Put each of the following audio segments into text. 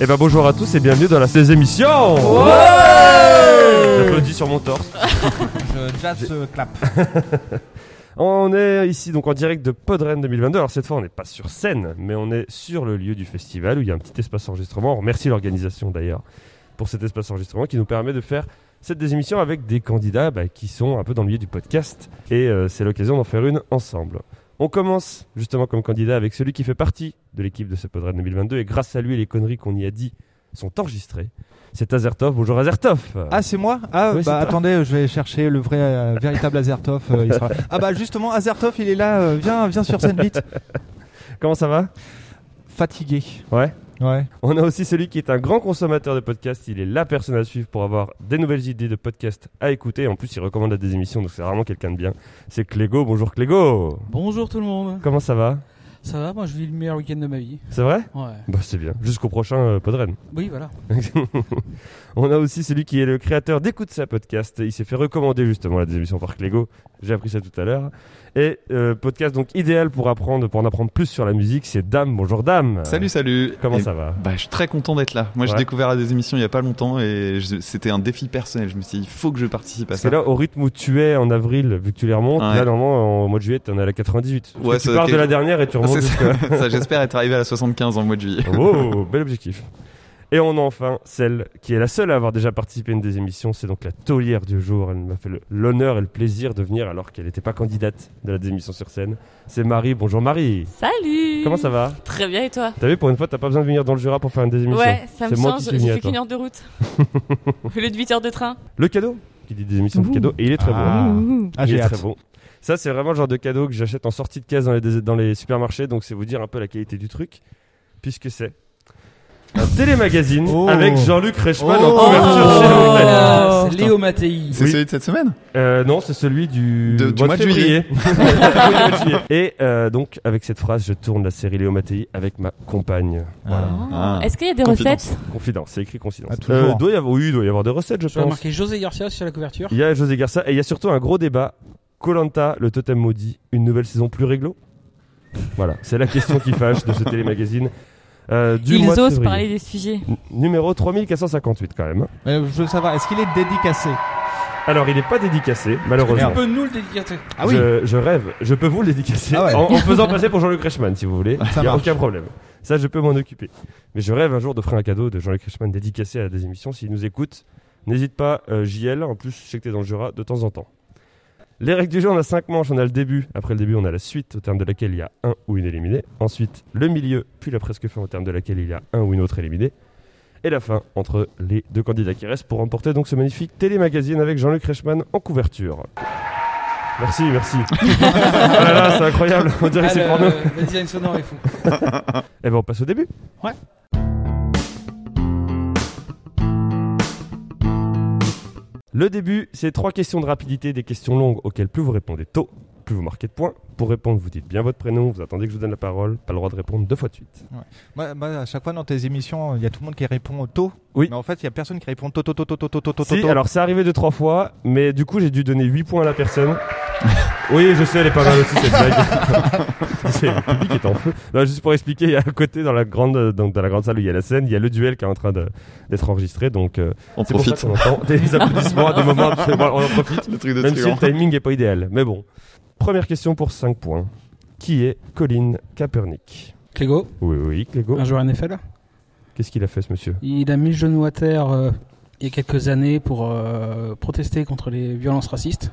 Eh ben bonjour à tous et bienvenue dans la 16 émission J'applaudis sur mon torse. Je jazz euh, clap. On est ici donc en direct de Podren 2022. Alors cette fois on n'est pas sur scène, mais on est sur le lieu du festival où il y a un petit espace enregistrement. On remercie l'organisation d'ailleurs pour cet espace enregistrement qui nous permet de faire cette des émissions avec des candidats bah, qui sont un peu dans le milieu du podcast et euh, c'est l'occasion d'en faire une ensemble. On commence justement comme candidat avec celui qui fait partie de l'équipe de ce Podren 2022 et grâce à lui les conneries qu'on y a dit sont enregistrées. C'est Azertov. Bonjour Azertov. Ah, c'est moi? Ah, Oui, bah attendez, je vais chercher le vrai, euh, véritable Azertov. euh, il sera- Ah, bah justement, Azertov, il est là. euh, viens, viens sur scène vite. Comment ça va? Fatigué. Ouais. Ouais. On a aussi celui qui est un grand consommateur de podcasts. Il est la personne à suivre pour avoir des nouvelles idées de podcasts à écouter. En plus, il recommande à des émissions, donc c'est vraiment quelqu'un de bien. C'est Clégo. Bonjour Clégo. Bonjour tout le monde. Comment ça va? Ça va Moi je vis le meilleur week-end de ma vie. C'est vrai? Ouais. Bah c'est bien. Jusqu'au prochain euh, Podren. Oui, voilà. On a aussi celui qui est le créateur d'Écoute sa podcast. Il s'est fait recommander justement la des émissions par Clégo. J'ai appris ça tout à l'heure. Et euh, podcast donc idéal pour apprendre, pour en apprendre plus sur la musique, c'est Dame. Bonjour Dame. Salut, salut. Comment Et ça va? bah, Je suis très content d'être là. Moi, j'ai découvert des émissions il y a pas longtemps et c'était un défi personnel. Je me suis dit, il faut que je participe à Parce ça. que là, au rythme où tu es en avril, vu que tu les remontes, Ouais. là, normalement, en mois de juillet, t'en es à la 98. Parce Ouais, que tu pars de la dernière et tu remontes ça, Ça, j'espère être arrivé à la 75 en mois de juillet. Oh, bel objectif. Et on a enfin celle qui est la seule à avoir déjà participé à une des émissions, c'est donc la taulière du jour. Elle m'a fait l'honneur et le plaisir de venir alors qu'elle n'était pas candidate de la démission sur scène. C'est Marie. Bonjour Marie. Salut Comment ça va? Très bien et toi? T'as vu, pour une fois, t'as pas besoin de venir dans le Jura pour faire une des émissions. Ouais, ça me change, j'ai fait qu'une heure de route. Au lieu de 8 heures de train. Le cadeau? Qui dit des émissions de Ouh. cadeaux. Et il est très Ah. bon. Ah, il j'ai est hâte. très bon. Ça, c'est vraiment le genre de cadeau que j'achète en sortie de caisse dans les, dans les supermarchés. Donc, c'est vous dire un peu la qualité du truc. Puisque c'est un télémagazine Oh. avec Jean-Luc Reichmann Oh. en couverture Oh. chez Noël. Voilà, c'est putain. Léo Mattei. C'est Oui. celui de cette semaine Euh, non, c'est celui du, De- du mois de février. Et euh, donc, avec cette phrase, je tourne la série Léo Mattei avec ma compagne. Voilà. Ah. Est-ce qu'il y a des Confidence. recettes Confidence, c'est écrit confidence. Ah, toujours. doit y avoir, oui, il doit y avoir des recettes, je Tu as pense. marqué José Garcia sur la couverture. Il y a José Garcia et il y a surtout un gros débat. Colanta, le totem maudit, une nouvelle saison plus réglo? Voilà, c'est la question qui fâche de ce télémagazine. Euh, du Ils mois de osent février. parler des sujets. N- Numéro 3458 quand même. Euh, je veux savoir, est-ce qu'il est dédicacé? Alors il n'est pas dédicacé, Tu malheureusement. peux nous le dédicacer. Ah oui. je, je rêve, je peux vous le dédicacer Ah ouais. en, en faisant passer pour Jean-Luc Reichmann si vous voulez. Ça Il n'y a marche. aucun problème. Ça, je peux m'en occuper. Mais je rêve un jour d'offrir un cadeau de Jean-Luc Reichmann dédicacé à des émissions. S'il nous écoute, n'hésite pas, euh, JL. En plus, je sais que tu es dans le Jura de temps en temps. Les règles du jeu, on a 5 manches. On a le début. Après le début, on a la suite, au terme de laquelle il y a un ou une éliminé. Ensuite, le milieu, puis la presque fin, au terme de laquelle il y a un ou une autre éliminé. Et la fin entre les deux candidats qui restent pour remporter donc ce magnifique télémagazine avec Jean-Luc Reichmann en couverture. Merci, merci. ah là là, c'est incroyable. On dirait que Ah, c'est le, pour nous. le design sonore est fou. Eh ben, on passe au début. Ouais. Le début, c'est trois questions de rapidité, des questions longues auxquelles plus vous répondez tôt, plus vous marquez de points. Pour répondre, vous dites bien votre prénom, vous attendez que je vous donne la parole, pas le droit de répondre deux fois de suite. Ouais. Moi, moi, à chaque fois dans tes émissions, il y a tout le monde qui répond tôt. Oui. Mais en fait, il n'y a personne qui répond tôt, tôt, tôt, tôt, tôt, tôt. Si, tôt. alors c'est arrivé deux, trois fois, mais du coup, j'ai dû donner 8 points à la personne. oui, je sais, elle est pas mal aussi cette blague. le public est en feu. Non, juste pour expliquer, il y a à côté dans la grande donc dans la grande salle où il y a la scène, il y a le duel qui est en train d'être enregistré, donc euh, on profite. Pour ça entend des applaudissements, des moments, on en profite. Le truc de même si le timing est pas idéal, mais bon. Première question pour 5 points. Qui est Colin Kaepernick? Clégo, Oui, oui, Clégo. un joueur NFL. Qu'est-ce qu'il a fait ce monsieur? Il a mis le genou à terre euh, il y a quelques années pour euh, protester contre les violences racistes.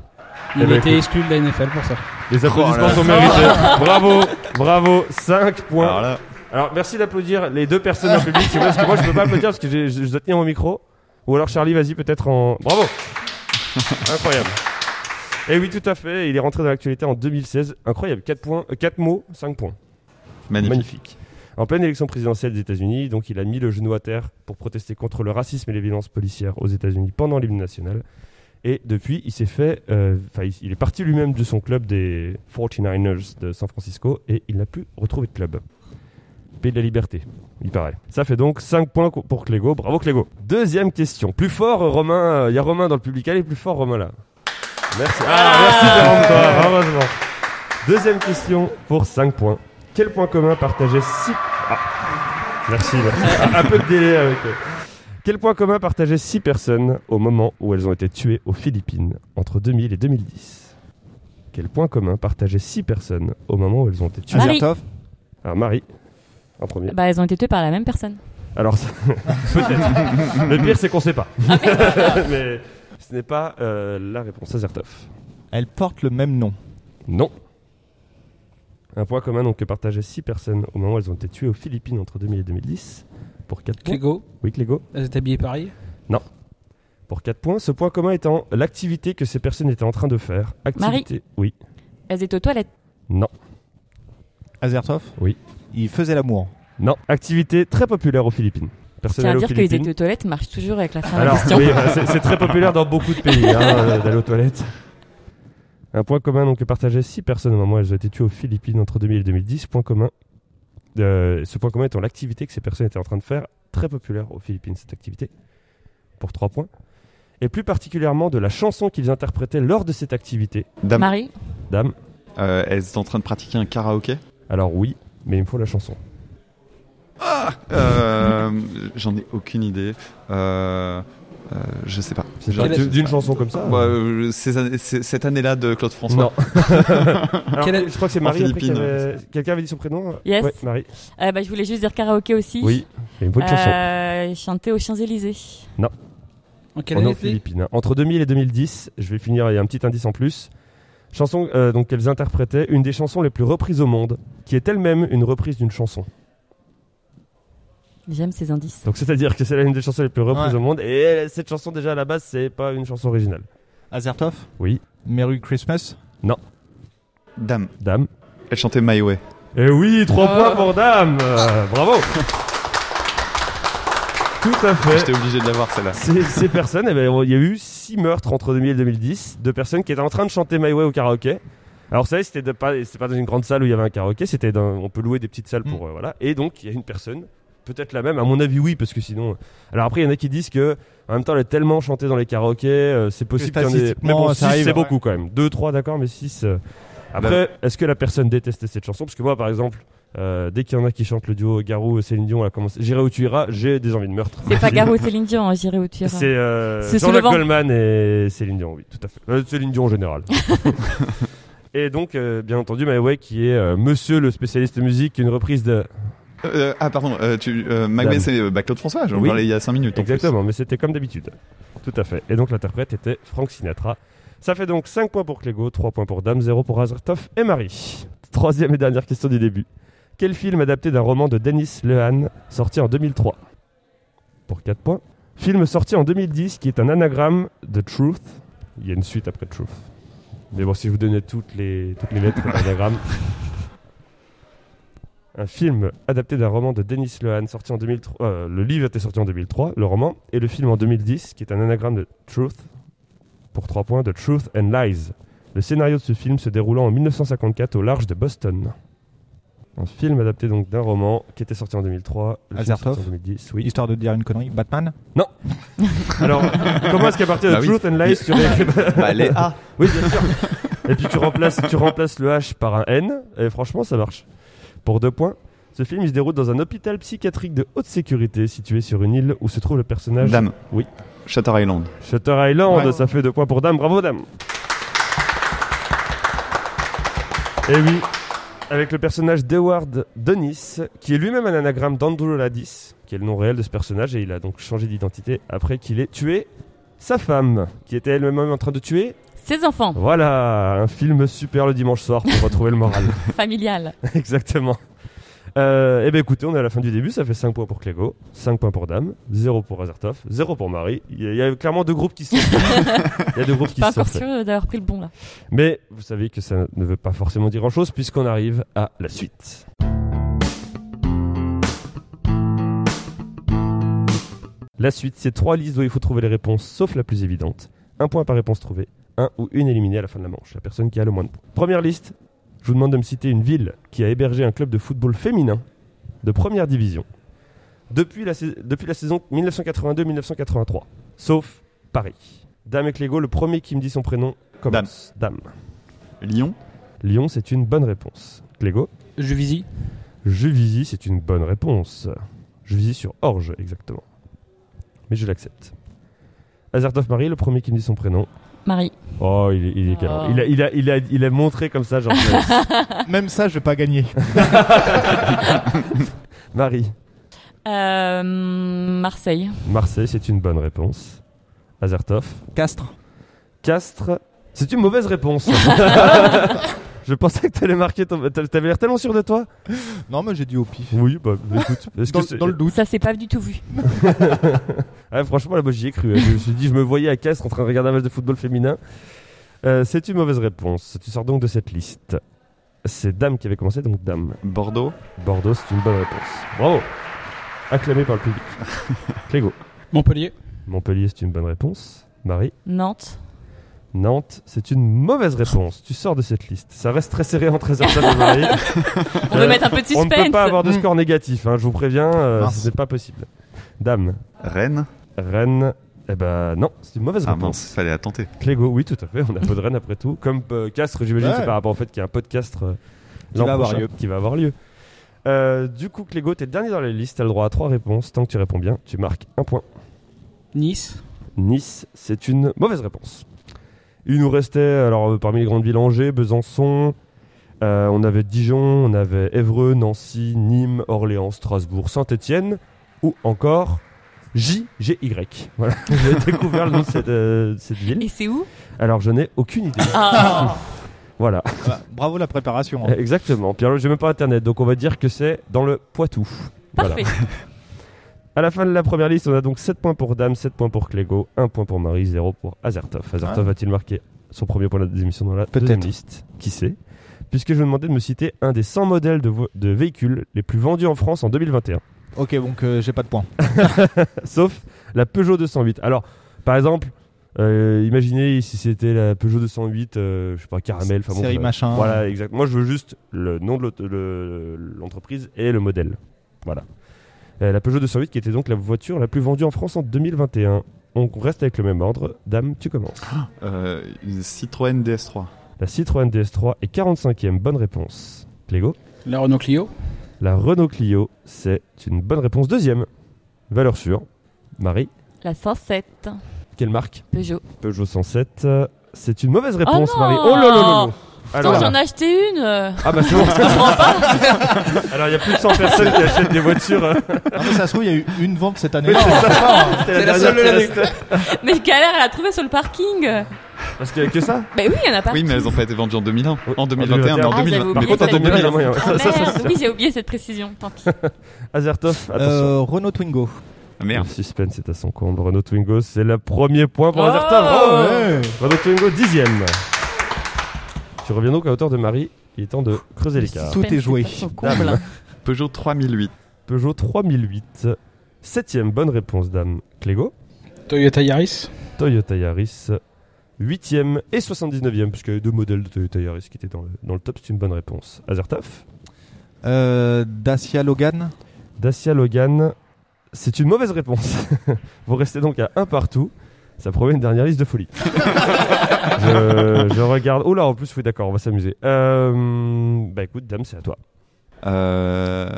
Il Eh ben, a été exclu de la NFL pour ça. Les applaudissements là sont mérités. bravo, bravo. 5 points. Alors là, Alors merci d'applaudir les deux personnes en public, vous voulez, parce que moi je peux pas applaudir parce que je dois tenir mon micro. Ou alors Charlie, vas-y peut-être en... Bravo Incroyable. Et oui, tout à fait, il est rentré dans l'actualité en 2016. Incroyable, 4 points, 4 mots, 5 points. magnifique. Magnifique. En pleine élection présidentielle des États-Unis, donc il a mis le genou à terre pour protester contre le racisme et les violences policières aux États-Unis pendant l'hymne national. Et depuis, il s'est fait. euh, Enfin, il, est parti lui-même de son club des 49ers de San Francisco et il n'a plus retrouvé de club. Pays de la liberté, il paraît. Ça fait donc 5 points co- pour Clégo. Bravo Clégo. Deuxième question. Plus fort, Romain. Il y a Romain dans le public. Allez, plus fort, Romain là. Merci. Ah, merci Jérôme, toi, heureusement. Deuxième question pour 5 points. Quel point commun partageait si... Ah. Merci, merci. Un peu de délai avec. euh. Quel point commun partageaient six personnes au moment où elles ont été tuées aux Philippines entre 2000 et 2010 Quel point commun partageaient six personnes au moment où elles ont été tuées? Marie. Alors Marie, en premier. Bah, elles ont été tuées par la même personne. Alors, ça- peut-être. Le pire, c'est qu'on sait pas. Mais ce n'est pas euh, la réponse à Zertov. Elle porte le même nom. Non. Un point commun donc que partageaient six personnes au moment où elles ont été tuées aux Philippines entre 2000 et 2010. Pour 4 points. Clégo, Oui, Clégo. elles étaient habillées pareil. Pour 4 points. Ce point commun étant l'activité que ces personnes étaient en train de faire. Activité. Oui. Elles étaient aux toilettes. Non. Azertov? Oui. Il faisait l'amour. Non. Activité très populaire aux Philippines. Je Personne tiens à allait aux dire que les aux toilettes marchent toujours avec la fin de la oui, bah, c'est très populaire dans beaucoup de pays hein, euh, d'aller aux toilettes. Un point commun donc que partageaient six personnes au moment où elles ont été tuées aux Philippines entre 2000 et 2010. Point commun. euh, ce point commun étant l'activité que ces personnes étaient en train de faire, très populaire aux Philippines, cette activité, pour 3 points. Et plus particulièrement de la chanson qu'ils interprétaient lors de cette activité. Dame, Marie, Dame, euh, elles étaient en train de pratiquer un karaoké? alors oui, mais il me faut la chanson. Euh, J'en ai aucune idée. Euh, euh, je sais pas. D'une chanson comme ça Ouais, euh, ces années- c'est- cette année-là de Claude François. Non. Alors, Quelle- je crois que c'est En Marie. après, qui Philippines. avait- Quelqu'un avait dit son prénom Yes. Ouais, Marie. euh, bah, je voulais juste dire karaoké aussi. Oui, il une chanson. Euh, chanter aux Champs-Élysées. En quelle On est année aux Philippines. hein. Entre 2000 et 2010, je vais finir, il y a un petit indice en plus. Chanson euh, donc qu'elles interprétaient, une des chansons les plus reprises au monde, qui est elle-même une reprise d'une chanson. J'aime ces indices. Donc c'est-à-dire que c'est l'une des chansons les plus reprises Ouais. au monde, et cette chanson déjà à la base, c'est pas une chanson originale. Azertov Oui, Merry Christmas Dame, Dame. elle chantait My Way. Et oui, 3 Oh. points pour Dame Euh, Bravo Tout à fait. J'étais obligé de l'avoir celle-là. Ces, ces personnes, eh ben, il y a eu 6 meurtres entre 2000 et 2010 de personnes qui étaient en train de chanter My Way au karaoké. Alors vous savez, c'était de pas, c'était pas dans une grande salle où il y avait un karaoké, c'était dans, on peut louer des petites salles pour euh, voilà. Et donc il y a une personne, peut-être la même, à mon avis oui, parce que sinon. Alors après il y en a qui disent que en même temps elle a tellement chanté dans les karaokés, euh, c'est possible qu'il y en ait. Mais bon, ça 6 arrive, c'est beaucoup quand même. 2, 3 d'accord, mais 6 Après, est-ce que la personne détestait cette chanson? Parce que moi par exemple. euh, dès qu'il y en a qui chantent le duo Garou Céline Dion, on a commencé. J'irai où tu iras, j'ai des envies de meurtre. C'est pas Garou et Céline Dion, hein, j'irai où tu iras. C'est euh, vent. Goldman et Céline Dion, oui, tout à fait. Euh, Céline Dion en général. et donc, euh, bien entendu, My Way, qui est euh, monsieur le spécialiste musique, une reprise de. Euh, ah pardon, euh, tu, euh, c'est bah, Claude François, j'en Oui. parlais il y a 5 minutes. Exactement, mais c'était comme d'habitude. Tout à fait. Et donc, l'interprète était Frank Sinatra. Ça fait donc 5 points pour Clégo, 3 points pour Dame, 0 pour Azertov et Marie. Troisième et dernière question du début. Quel film adapté d'un roman de Dennis Lehane sorti en 2003 Pour 4 points. Film sorti en 2010 qui est un anagramme de Truth. Il y a une suite après Truth. Mais bon, si je vous donnais toutes les, toutes les lettres de l'anagramme. Un film adapté d'un roman de Dennis Lehane sorti en 2003. euh, le livre était sorti en 2003, le roman, et le film en 2010 qui est un anagramme de Truth. Pour 3 points de Truth and Lies. Le scénario de ce film se déroulant en 1954 au large de Boston. Un film adapté donc d'un roman qui était sorti en 2003. Le film Azertov sorti en 2010, oui. Histoire de dire une connerie. Batman Alors, comment est-ce qu'à partir de Bah oui. Truth and Lies, tu réécris Bah, les A. Oui, bien sûr. Et puis tu remplaces, tu remplaces le H par un N, et franchement, ça marche. Pour deux points, ce film il se déroule dans un hôpital psychiatrique de haute sécurité situé sur une île où se trouve le personnage. Dame. Oui. Shutter Island. Shutter Island, Ouais. ça fait deux points pour Dame. Bravo, Dame. Et oui, avec le personnage d'Eward Denis, qui est lui-même un anagramme d'Andrew Ladis, qui est le nom réel de ce personnage, et il a donc changé d'identité après qu'il ait tué sa femme, qui était elle-même en train de tuer. Ses enfants, Voilà, un film super le dimanche soir pour retrouver le moral. familial. Exactement. Euh, eh bien écoutez, on est à la fin du début, ça fait 5 points pour Clégo, 5 points pour Dame, 0 pour Azertov, 0 pour Marie. Il y, a, il y a clairement deux groupes qui se sont Il y a deux groupes qui Pas se encore sûr d'avoir pris le bon là. Mais vous savez que ça ne veut pas forcément dire grand-chose puisqu'on arrive à la suite. La suite, c'est trois listes où il faut trouver les réponses, sauf la plus évidente. Un point par réponse trouvée, un ou une éliminée à la fin de la manche, la personne qui a le moins de points. Première liste, je vous demande de me citer une ville qui a hébergé un club de football féminin de première division depuis la, sais- depuis la saison 1982-1983, sauf Paris. Dame et Clégo, le premier qui me dit son prénom commence. Dame. Lyon. Lyon, c'est une bonne réponse. Clégo Juvisy. Juvisy, c'est une bonne réponse. Je visais sur Orge, exactement. Mais je l'accepte. Azertov Marie, le premier qui me dit son prénom. Marie. Oh, il est, il est. Oh. Il, a, il, a, il, a, il a montré comme ça, genre. Même ça, je vais pas gagner. Marie. Euh, Marseille. Marseille, c'est une bonne réponse. Azertov. Castres. Castres, c'est une mauvaise réponse. je pensais que t'allais marquer ton. t'a- T'avais l'air tellement sûr de toi Non, mais j'ai dit au pif. Oui, bah écoute. est-ce Dans, que c'est- dans le doute. Ça s'est pas du tout vu. Ah, franchement, là, moi j'y ai cru. hein. Je me suis dit, je me voyais à Castres en train de regarder un match de football féminin. Euh, c'est une mauvaise réponse. Tu sors donc de cette liste. C'est Dame qui avait commencé, donc Dame. Bordeaux. Bordeaux, c'est une bonne réponse. Bravo Acclamé par le public. Clégo. Montpellier. Montpellier, c'est une bonne réponse. Marie. Nantes. Nantes, c'est une mauvaise réponse. Tu sors de cette liste. Ça reste très serré entre Azertov et Marie. On Euh, veut mettre un peu de On suspense. ne peut pas avoir de Mm. score négatif, hein, je vous préviens, euh, Mince. ce n'est pas possible. Dame, Rennes. Rennes, eh ben non, c'est une mauvaise Ah réponse. mince, fallait la tenter. Clégo, oui, tout à fait, on a peu de Rennes après tout. Comme euh, Castres, j'imagine, Ouais. c'est par rapport au fait qu'il y a un peu de Castres euh, Qui va avoir lieu. Qui va avoir lieu. Euh, du coup, Clégo, t'es le dernier dans la liste, t'as le droit à trois réponses. Tant que tu réponds bien, tu marques un point. Nice. Nice, c'est une mauvaise réponse. Il nous restait, alors euh, parmi les grandes villes, Angers, Besançon, euh, on avait Dijon, on avait Évreux, Nancy, Nîmes, Orléans, Strasbourg, Saint-Étienne, ou encore JGY. Voilà, j'ai découvert le nom de cette, euh, cette ville. Et c'est où? Alors je n'ai aucune idée. Ah Voilà, Bah, bravo la préparation. hein. exactement. Puis alors, j'ai même pas internet, donc on va dire que c'est dans le Poitou. Voilà. À la fin de la première liste, on a donc 7 points pour Dame, 7 points pour Clégo, 1 point pour Marie, 0 pour Azertov. Azertov va-t-il marquer son premier point de la émission dans la deuxième liste Qui sait Puisque je vous demandais de me citer un des 100 modèles de, de véhicules les plus vendus en France en 2021. Ok, donc euh, j'ai pas de points. Sauf la Peugeot 208. Alors, par exemple, euh, imaginez si c'était la Peugeot 208, euh, je sais pas, caramel, enfin bon, Série ça- machin. Voilà, exact. Moi, je veux juste le nom de le- l'entreprise et le modèle. Voilà. Euh, la Peugeot 208 qui était donc la voiture la plus vendue en France en 2021. On reste avec le même ordre. Dame, tu commences. Euh, une Citroën DS3. La Citroën DS3 est 45e. Bonne réponse. Clégo. La Renault Clio. La Renault Clio, c'est une bonne réponse. Deuxième. Valeur sûre. Marie. La 107. Quelle marque? Peugeot. Peugeot 107. euh, C'est une mauvaise réponse, non Marie. Oh là là là là. Attends, Alors, j'en ai acheté une. euh. ah bah c'est bon. Alors il y a plus de 100 personnes qui achètent des voitures. hein. Non, mais ça se trouve, il y a eu une vente cette année. Oui, c'est ça. C'était la seule de dernière l'année. Mais galère à la trouver sur le parking. Parce qu'il y a que ça? Bah oui, il y en a pas. Oui, mais elles ont pas été vendues en 2001. Oui, En 2021, mais en Ah, 2020. j'avais Par oublié contre, en celle-là. 2000, il y a moyen. Ah, Ça, ça, ça, merde. ça. Oui, j'ai oublié cette précision. Tant pis. Azertov, attention. Euh, Renault Twingo. Ah, Merde. Le suspense est à son comble. Renault Twingo, c'est le premier point pour Oh. Azertov. Bravo. Renault Twingo, dixième. Tu reviens donc à hauteur de Marie. Il est temps de creuser l'écart. Tout est joué. Dame. Peugeot 3008. Peugeot 3008. Septième, bonne réponse, dame. Clégo. Toyota Yaris. Toyota Yaris. Huitième et 79e, puisqu'il y avait deux modèles de Toyota Yaris qui étaient dans le, dans le top. C'est une bonne réponse. Azertov. Euh, Dacia Logan. Dacia Logan. C'est une mauvaise réponse. Vous restez donc à un partout. Ça promet une dernière liste de folie. je, je regarde. Oh là, en plus, oui, d'accord, on va s'amuser. Euh, bah écoute, dame, c'est à toi. Euh,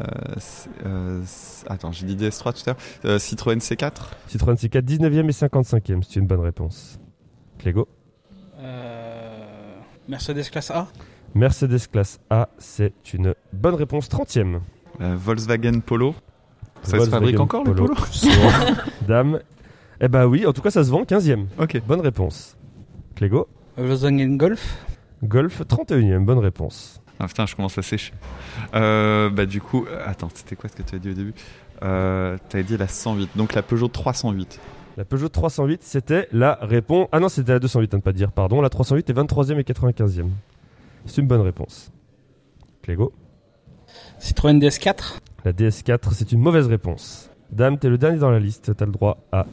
euh, attends, j'ai dit DS3 tout à l'heure. Euh, Citroën C4. Citroën C4, 19e et 55e. C'est une bonne réponse. Clégo. Euh, Mercedes classe A. Mercedes classe A, c'est une bonne réponse. 30e. Euh, Volkswagen Polo. Ça se Volkswagen fabrique encore le Polo Dame. Eh bah oui, en tout cas, ça se vend 15e. Ok. Bonne réponse. Clégo. Volkswagen Golf. Golf, 31e. Bonne réponse. Ah putain, je commence à sécher. Euh, bah du coup, euh, attends, c'était quoi ce que tu as dit au début? Euh, T'avais dit la 108, donc la Peugeot 308. La Peugeot 308, c'était la réponse. Ah non, c'était la 208, à ne pas dire, pardon. La 308 est 23e et 95e. C'est une bonne réponse. Clégo. Citroën DS4. La DS4, c'est une mauvaise réponse. Dame, t'es le dernier dans la liste. T'as le droit à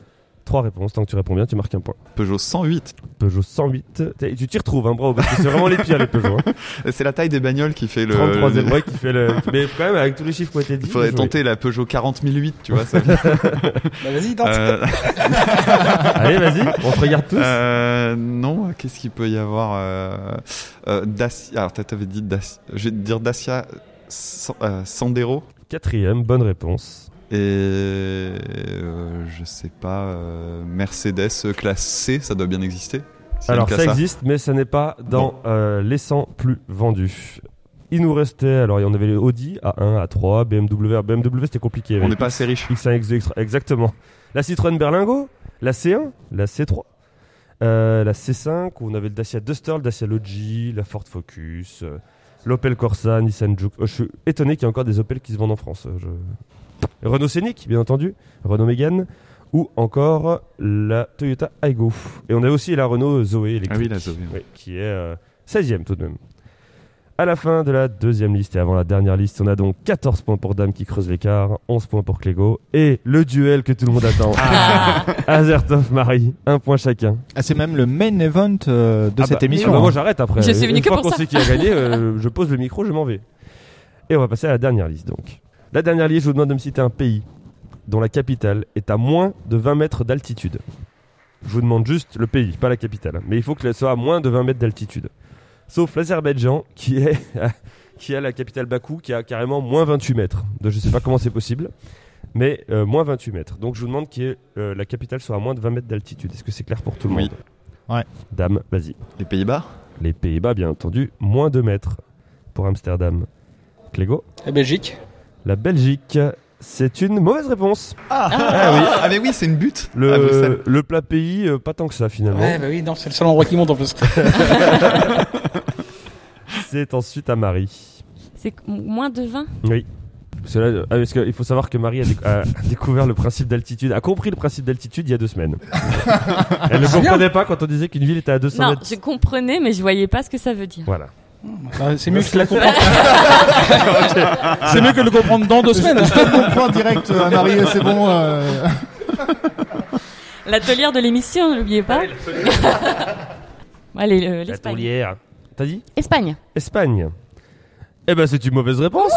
trois réponses. Tant que tu réponds bien, tu marques un point. Peugeot 108. Peugeot 108. T'es- Tu t'y retrouves, hein, bravo, parce que c'est vraiment les pires, les Peugeot. hein. C'est la taille des bagnoles qui fait le. 33e, ouais, qui fait le. Mais quand même, avec tous les chiffres qui ont été dit. Il faudrait joué. tenter la Peugeot 40008, tu vois ça. Bah vas-y, tente. Euh, Allez, vas-y, on te regarde tous. euh, non, qu'est-ce qu'il peut y avoir euh, euh, Dacia. Alors, t'as- t'avais dit Dacia. Je vais te dire Dacia San- euh, Sandero. Quatrième, bonne réponse. Et euh, je sais pas, euh, Mercedes classe C, ça doit bien exister. Alors ça A. existe, mais ça n'est pas dans euh, les 100 plus vendus. Il nous restait, alors il y en avait les Audi A1, A3, BMW. BMW c'était compliqué. On n'est pas assez riche. X1, X2, exactement. La Citroën Berlingo, la C1, la C3, euh, la C5, où on avait le Dacia Duster, le Dacia Logi, la Ford Focus, l'Opel Corsa, Nissan Juke. Oh, je suis étonné qu'il y ait encore des Opel qui se vendent en France. je- Renault Scénic, bien entendu, Renault Mégane, ou encore la Toyota Aygo. Et on a aussi la Renault Zoé électrique. Ah oui, la Zoé. Oui, qui est euh, 16e tout de même. À la fin de la deuxième liste et avant la dernière liste, on a donc 14 points pour Dame qui creuse l'écart, 11 points pour Clégo et le duel que tout le monde attend. Ah. Azertov Marie, un point chacun. Ah, c'est même le main event euh, de Ah cette bah, émission. ah bah, hein. moi j'arrête après. Je suis venu Une que fois qu'on sait qui a gagné, euh, je pose le micro, je m'en vais. Et on va passer à la dernière liste donc. La dernière liste, je vous demande de me citer un pays dont la capitale est à moins de 20 mètres d'altitude. Je vous demande juste le pays, pas la capitale. Mais il faut que soit à moins de 20 mètres d'altitude. Sauf l'Azerbaïdjan qui est qui a la capitale Bakou qui a carrément moins 28 mètres. Donc, je sais pas comment c'est possible. Mais euh, moins 28 mètres. Donc je vous demande que la capitale soit à moins de 20 mètres d'altitude. Est-ce que c'est clair pour tout le Oui. monde? Ouais. Dame, vas-y. Les Pays-Bas? Les Pays-Bas, bien entendu, moins 2 mètres pour Amsterdam. Clégo? La Belgique. La Belgique, c'est une mauvaise réponse. ah, oui. ah mais oui, c'est une butte. Le, le plat pays, euh, pas tant que ça finalement. Ouais, bah oui, non, c'est le seul endroit qui monte en plus. C'est ensuite à Marie. C'est moins de 20 Oui. Là, ah, parce qu'il faut savoir que Marie a, déc- a découvert le principe d'altitude, a compris le principe d'altitude il y a deux semaines. Elle ne comprenait pas quand on disait qu'une ville était à 200 Non, mètres. je comprenais, mais je voyais pas ce que ça veut dire. Voilà. Bah, c'est mieux que la comprendre. c'est mieux que de le comprendre dans deux semaines. Je donne mon point direct à Marie, c'est bon. euh. L'atelier de l'émission, n'oubliez pas. Allez, euh, La l'Espagne. Tourlière. T'as dit? Espagne. Espagne. Eh ben, c'est une mauvaise réponse.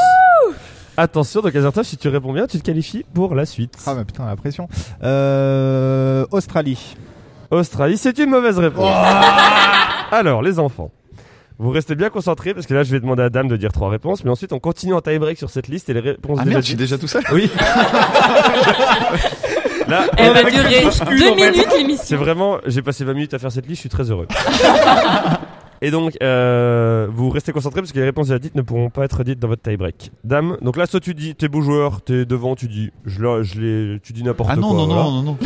Attention, donc Azertov, si tu réponds bien, tu te qualifies pour la suite. Ah bah putain, la pression. Euh, Australie. Australie, c'est une mauvaise réponse. Alors, les enfants, vous restez bien concentrés parce que là, je vais demander à Dame de dire trois réponses, mais ensuite, on continue en tie-break sur cette liste et les réponses Ah déjà merde, je suis dites- déjà tout seul Oui. là, Elle va durer deux minutes C'est l'émission. vraiment, j'ai passé 20 minutes à faire cette liste, je suis très heureux. Et donc, euh, vous restez concentrés parce que les réponses déjà dites ne pourront pas être dites dans votre tie-break. Dame, donc là, soit tu dis, t'es beau joueur, t'es devant, tu dis, je l'ai, je l'ai, tu dis n'importe Ah quoi. non, non, voilà. non, non, non.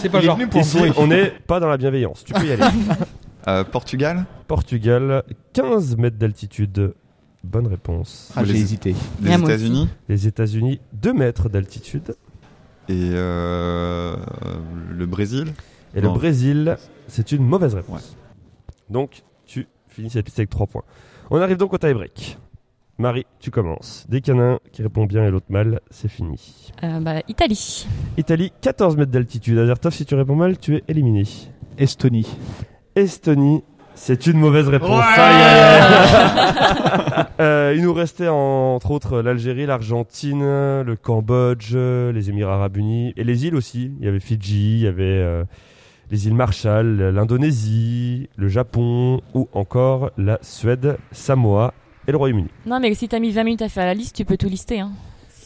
C'est pas Il le est genre. venu pour Ici, on n'est pas dans la bienveillance. Tu peux y aller. Euh, Portugal Portugal, 15 mètres d'altitude. Bonne réponse. Ah, j'ai Les- hésité. Les Ah. États-Unis Les États-Unis, 2 mètres d'altitude. Et euh, le Brésil Et le. Brésil, c'est une mauvaise réponse. Donc, tu finis cette liste avec 3 points. On arrive donc au tie-break. Marie, tu commences. Dès qu'il y en a un qui répond bien et l'autre mal, c'est fini. Euh, bah, Italie. Italie, 14 mètres d'altitude. Azertov, si tu réponds mal, tu es éliminé. Estonie. Estonie, c'est une mauvaise réponse. Aïe, aïe. Euh, il nous restait en- entre autres l'Algérie, l'Argentine, le Cambodge, les Émirats Arabes Unis et les îles aussi. Il y avait Fidji, il y avait euh, les îles Marshall, l'Indonésie, le Japon ou encore la Suède, Samoa et le Royaume-Uni. Non, mais si t'as mis 20 minutes à faire la liste, tu peux tout lister. Hein.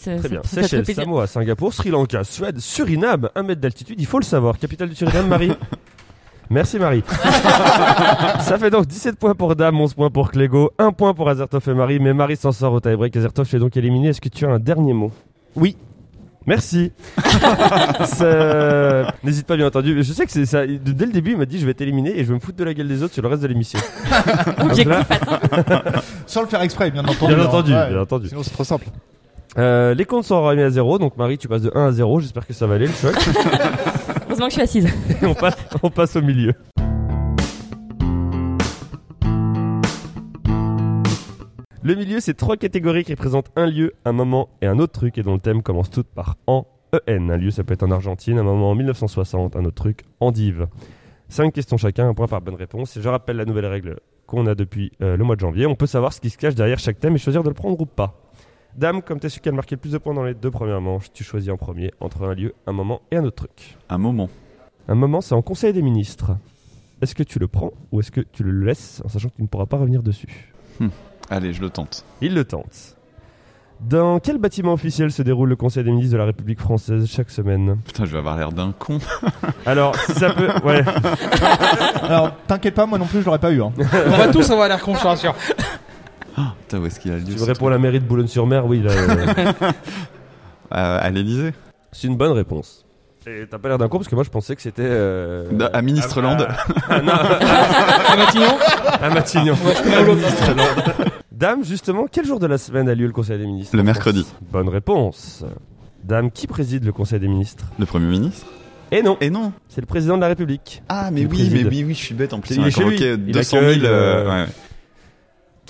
Très ça- bien. ça Seychelles. Samoa, Singapour, Sri Lanka, Suède, Suriname, 1 mètre d'altitude, il faut le savoir. Capitale du Suriname, Marie. Merci Marie. Ça fait donc 17 points pour Dame, 11 points pour Clégo, 1 point pour Azertov et Marie, mais Marie s'en sort au tie-break. Azertov est donc éliminé. Est-ce que tu as un dernier mot? Oui. Merci. Ça- N'hésite pas bien entendu. Je sais que c'est ça. Dès le début, il m'a dit je vais t'éliminer et je vais me foutre de la gueule des autres sur le reste de l'émission. Là, Sans le faire exprès, bien entendu. bien entendu, Ouais. bien entendu. Sinon, c'est trop simple. Euh, les comptes sont remis à zéro, donc Marie, tu passes de 1 à 0. J'espère que ça va aller le choc. Heureusement que je suis assise. On passe, au milieu. Le milieu, c'est trois catégories qui représentent un lieu, un moment et un autre truc, et dont le thème commence toutes par en EN. Un lieu, ça peut être en Argentine, un moment en 1960, un autre truc en Dive. Cinq questions chacun, un point par bonne réponse. Et je rappelle la nouvelle règle qu'on a depuis euh, le mois de janvier. On peut savoir ce qui se cache derrière chaque thème et choisir de le prendre ou pas. Dame, comme tu es celui qui a marqué le plus de points dans les deux premières manches, tu choisis en premier entre un lieu, un moment et un autre truc. Un moment. Un moment, c'est en Conseil des ministres. Est-ce que tu le prends ou est-ce que tu le laisses en sachant que tu ne pourras pas revenir dessus? Allez, je le tente. Il le tente. Dans quel bâtiment officiel se déroule le Conseil des ministres de la République française chaque semaine? Putain, je vais avoir l'air d'un con. Alors, si ça peut. Ouais. Alors, t'inquiète pas, moi non plus, je l'aurais pas eu. Hein. On va tous avoir l'air con, je rassure. Putain, où est-ce qu'il a lieu Tu ce me réponds truc à la mairie de Boulogne-sur-Mer, oui. Là, euh, Euh, À l'Elysée c'est une bonne réponse. Et t'as pas l'air d'un con parce que moi je pensais que c'était. euh, à Ministreland. à- à- non, À Matignon à Matignon. Dame, justement, quel jour de la semaine a lieu le Conseil des ministres? Le mercredi. Bonne réponse. Dame, qui préside le Conseil des ministres? Le Premier ministre Et non, Et non c'est le président de la République. Ah, mais Il oui, préside. mais oui, oui, je suis bête. En plus, Il est chez lui. convoqué Il 200 000. accueille, euh, euh, ouais.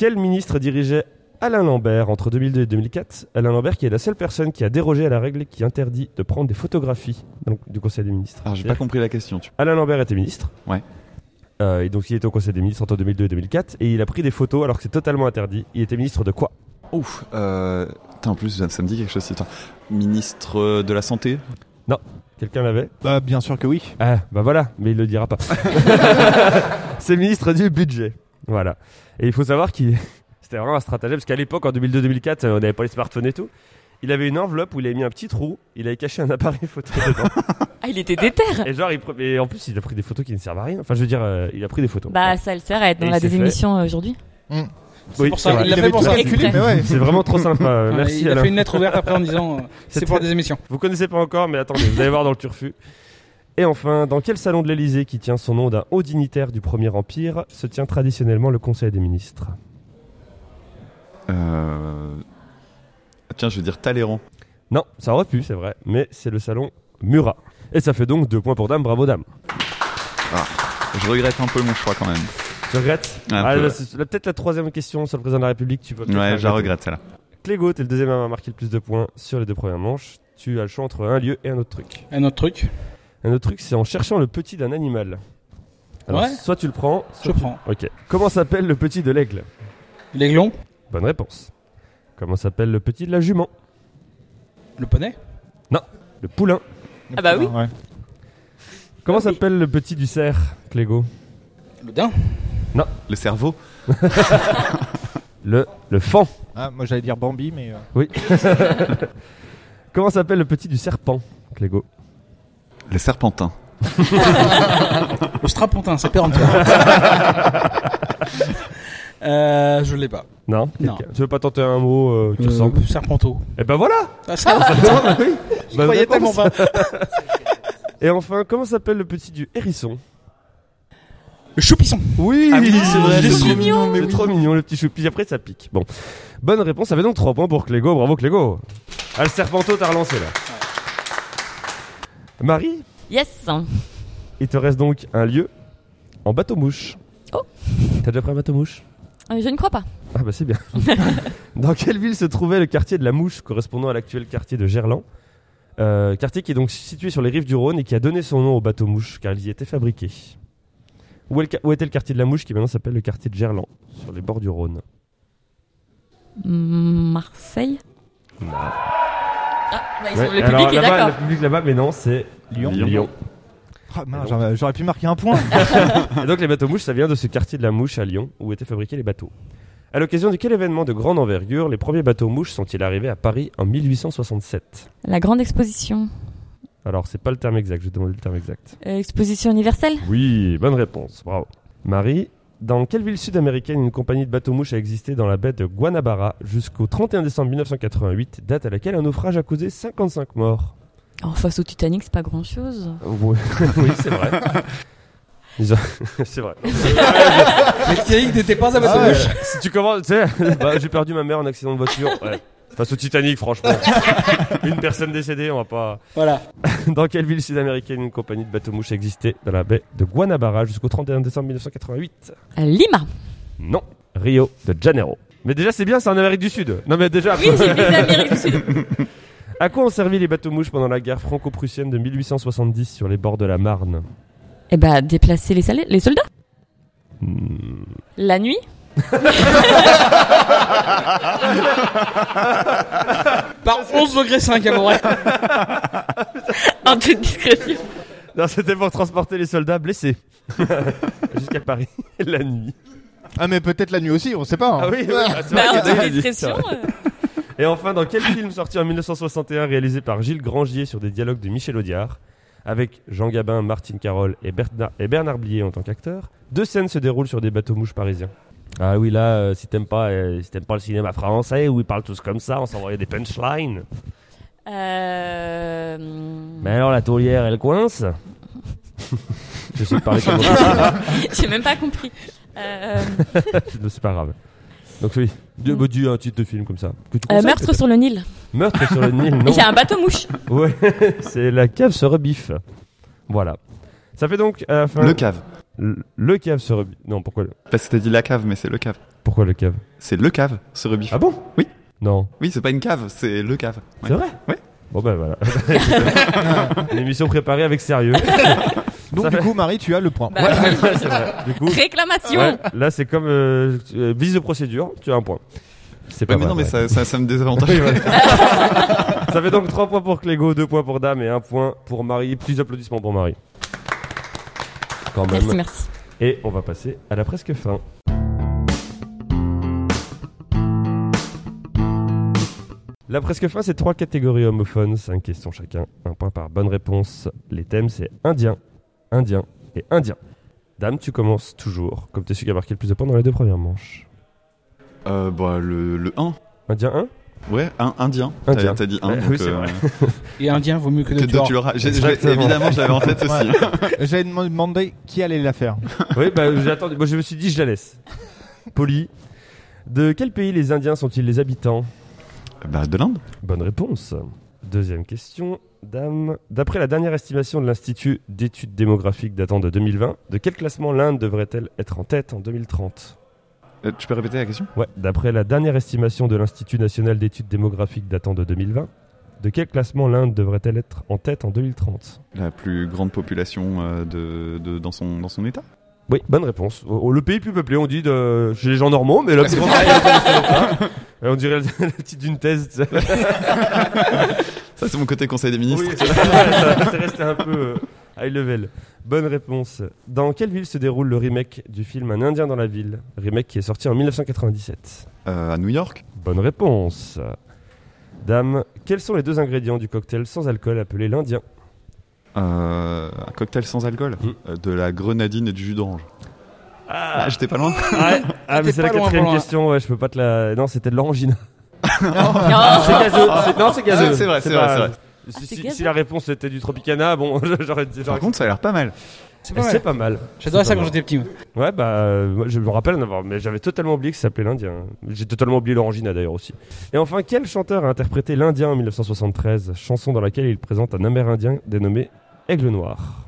Quel ministre dirigeait Alain Lambert entre 2002 et 2004 Alain Lambert qui est la seule personne qui a dérogé à la règle qui interdit de prendre des photographies donc, du Conseil des ministres. Alors, j'ai pas compris la question. Tu... Alain Lambert était ministre. Ouais. Euh, et donc il était au Conseil des ministres entre 2002 et 2004 et il a pris des photos alors que c'est totalement interdit. Il était ministre de quoi? Ouf. Euh... En plus, ça, ça me dit quelque chose. Ministre de la Santé? Quelqu'un l'avait? Bah, bien sûr que oui. Ah bah voilà, mais il le dira pas. c'est ministre du budget. Voilà. Et il faut savoir qu'il c'était vraiment un stratagème parce qu'à l'époque en 2002-2004 on n'avait pas les smartphones et tout. Il avait une enveloppe où il avait mis un petit trou, il avait caché un appareil photo dedans. Ah, il était déter. et genre, il pre- et en plus, il a pris des photos qui ne servent à rien. Enfin, je veux dire, euh, il a pris des photos. Bah, ça le sert à être Et dans il la s'est fait- désémission euh, aujourd'hui. Oui, pour ça, c'est vrai. il l'a Il fait avait pour tout ça. calculé, exprès. mais ouais. C'est vraiment trop sympa. euh, Ouais, Merci il a Alain. fait une lettre ouverte après en disant euh, C'est c'est pour des émissions. Vous connaissez pas encore, mais attendez, vous allez voir dans le turfu. Et enfin, dans quel salon de l'Elysée, qui tient son nom d'un haut dignitaire du Premier Empire, se tient traditionnellement le Conseil des ministres euh... ah, Tiens, je veux dire Talleyrand. Non, ça aurait pu, c'est vrai, mais c'est le salon Murat. Et ça fait donc deux points pour Dame, bravo Dame. Je regrette un peu mon choix quand même. Tu regrettes Ah, peut-être la troisième question sur le président de la République, tu peux peut-être Ouais, je la regrette celle-là. Clégo, t'es le deuxième à avoir marqué le plus de points sur les deux premières manches. Tu as le choix entre un lieu et un autre truc. Un autre truc? Un autre truc, c'est en cherchant le petit d'un animal. Alors, Ouais. soit tu le prends, Je soit tu- prends. Ok. Comment s'appelle le petit de l'aigle L'aiglon. Bonne réponse. Comment s'appelle le petit de la jument Le poney. Le poulain. Ah bah oui. Ouais. Comment Ah oui. s'appelle le petit du cerf, Clégo Le daim. Le cerveau Le, le fan. Ah, moi j'allais dire Bambi, mais. euh, Oui. Comment s'appelle le petit du serpent, Clégo Le serpentin. Le strapontin, c'est péremptoire. euh, je l'ai pas. Non, Non. quelqu'un- Tu veux pas tenter un mot euh, qui Euh, ressemble Serpenteau. Eh ben voilà Ah, ça oui. Je Bonne croyais réponse. tellement pas. Et enfin, comment s'appelle le petit du hérisson Le choupisson. Oui, Ah oui, c'est vrai, c'est c'est trop trop mignon, mignon, mais c'est oui. trop mignon le petit choupi. Après, ça pique. Bon, bonne réponse. Ça fait donc 3 points pour Clégo. Bravo Clégo. Ah, le serpenteau, t'as relancé là. Marie, Yes. il te reste donc un lieu en bateau mouche. Oh. T'as déjà pris un bateau mouche Euh, Je ne crois pas. Ah bah c'est bien. Dans quelle ville se trouvait le quartier de la Mouche, correspondant à l'actuel quartier de Gerland? Euh, Quartier qui est donc situé sur les rives du Rhône et qui a donné son nom au bateau mouche car il y était fabriqué. Où, est le ca- où était le quartier de la Mouche qui maintenant s'appelle le quartier de Gerland, sur les bords du Rhône? Marseille? Non. Ah, bah, ils Ouais, sont- le public est là-bas, d'accord. Le public là-bas, mais non, c'est Lyon. Lyon. Ah, mince, j'aurais- j'aurais pu marquer un point. Et donc les bateaux mouches, ça vient de ce quartier de la Mouche à Lyon, où étaient fabriqués les bateaux. À l'occasion de quel événement de grande envergure les premiers bateaux mouches sont-ils arrivés à Paris en 1867 La grande exposition. Alors c'est pas le terme exact, je vais demander le terme exact. Euh, exposition universelle? Oui, bonne réponse, bravo. Marie, dans quelle ville sud-américaine une compagnie de bateaux mouches a existé dans la baie de Guanabara jusqu'au 31 décembre 1988, date à laquelle un naufrage a causé 55 morts Oh, face au Titanic, c'est pas grand chose. Oui, oui, c'est vrai. C'est vrai. Mais Thierry n'était pas à bateau Ah mouche. si tu commences, tu sais, bah, j'ai perdu ma mère en accident de voiture. Ouais. Face au Titanic, franchement. Une personne décédée, on va pas. Voilà. Dans quelle ville sud-américaine une compagnie de bateaux mouches existait dans la baie de Guanabara jusqu'au 31 décembre 1988 À Lima. Non, Rio de Janeiro. Mais déjà, c'est bien, c'est en Amérique du Sud. Non, mais déjà. Oui, j'ai visé Amérique du Sud. à quoi ont servi les bateaux mouches pendant la guerre franco-prussienne de 1870 sur les bords de la Marne? Eh bah, déplacer les soldats? Hmm, La nuit? Par 11 degrés 5 à peu près. En toute discrétion. Non, c'était pour transporter les soldats blessés jusqu'à Paris la nuit. Ah, mais peut-être la nuit aussi, on sait pas. hein. Ah oui, oui, ah, c'est vrai Bah, en ça. discrétion. euh, Et enfin, dans quel film sorti en 1961 réalisé par Gilles Grangier sur des dialogues de Michel Audiard, avec Jean Gabin, Martine Carole et Bernard, et Bernard Blier en tant qu'acteur, deux scènes se déroulent sur des bateaux mouches parisiens Ah oui, là, euh, si t'aimes pas, euh, si t'aimes pas le cinéma français où ils parlent tous comme ça, on s'envoyait des punchlines. Euh... Mais alors la taulière, elle coince? Je sais parler comme J'ai même pas compris. Euh, C'est pas grave. Donc oui, dis, bah, dis un titre de film comme ça. Que tu euh, conseilles, meurtre peut-être? sur le Nil. Meurtre sur le Nil, non Il y a un bateau mouche. Ouais, c'est la cave se rebiffe. Voilà. Ça fait donc fin... Le cave. Le, cave se rebiffe. Non, pourquoi le... Parce que t'as dit la cave, mais c'est le cave. Pourquoi le cave? C'est le cave, ce rebif. Ah bon? Oui. Non. Oui, c'est pas une cave, c'est le cave. Ouais. C'est vrai? Ouais. Bon ben voilà. Une émission préparée avec sérieux. Donc Ça du fait- coup, Marie, tu as le point. Bah, Ouais, c'est vrai. Du coup, Réclamation. ouais, là c'est comme euh, euh, vice de procédure, tu as un point. C'est pas Ouais, mais vrai, non, mais ouais. ça, ça, ça me désavantage. Oui, voilà. ça fait donc 3 points pour Clégo, 2 points pour Dame et 1 point pour Marie. Plus applaudissements pour Marie. Quand même. Merci, merci. Et on va passer à la presque fin. La presque fin, c'est trois catégories homophones, 5 questions chacun, un point par bonne réponse. Les thèmes, c'est indien, indien et indien. Dame, tu commences toujours, comme tu es celui qui a marqué le plus de points dans les deux premières manches. Euh, bah, le, le 1. Indien 1 Ouais, un indien. Indien. T'as- dit 1. Ouais, donc, oui, c'est euh, vrai. Et indien vaut mieux que de que tueur. tu l'auras. J'ai- j'ai- Exactement. Évidemment, je l'avais en tête aussi. J'allais dem- demandé qui allait la faire. Oui, bah j'ai attendu. Moi, je me suis dit, je la laisse. Poli. De quel pays les Indiens sont-ils les habitants? Bah, de l'Inde. Bonne réponse. Deuxième question, dame. D'après la dernière estimation de l'Institut d'études démographiques datant de 2020, de quel classement l'Inde devrait-elle être en tête en 2030 Euh, tu peux répéter la question Ouais, d'après la dernière estimation de l'Institut national d'études démographiques datant de 2020, de quel classement l'Inde devrait-elle être en tête en 2030 La plus grande population euh, de, de, dans, son, dans son état Oui, bonne réponse. Oh, Le pays plus peuplé, on dit de... chez les gens normaux, mais la plus grande population. On dirait le le titre d'une thèse. Ça, c'est mon côté conseil des ministres. Oui, ça un peu euh, high level. Bonne réponse. Dans quelle ville se déroule le remake du film Un Indien dans la ville? Remake qui est sorti en 1997. Euh, à New York? Bonne réponse. Dame, quels sont les deux ingrédients du cocktail sans alcool appelé l'Indien? Euh, Un cocktail sans alcool? Mm. Euh, De la grenadine et du jus d'orange. Ah, j'étais pas loin Ah, ah, mais c'est la quatrième loin. question, ouais, je peux pas te la. Non, c'était de l'orangina. Oh. C'est gazeux. Non, c'est gazeux. Ah, c'est vrai, c'est pas- vrai, c'est vrai. Si, c'est si- la réponse était du Tropicana, bon, j'aurais dit. Par contre, ça a l'air pas mal. C'est pas mal. pas mal. J'adorais ça quand j'étais petit. Ouais, bah, euh, moi, je me rappelle en avoir, mais j'avais totalement oublié que ça s'appelait l'Indien. J'ai totalement oublié l'Orangina d'ailleurs aussi. Et enfin, quel chanteur a interprété l'Indien en 1973, chanson dans laquelle il présente un Amérindien dénommé Aigle Noir?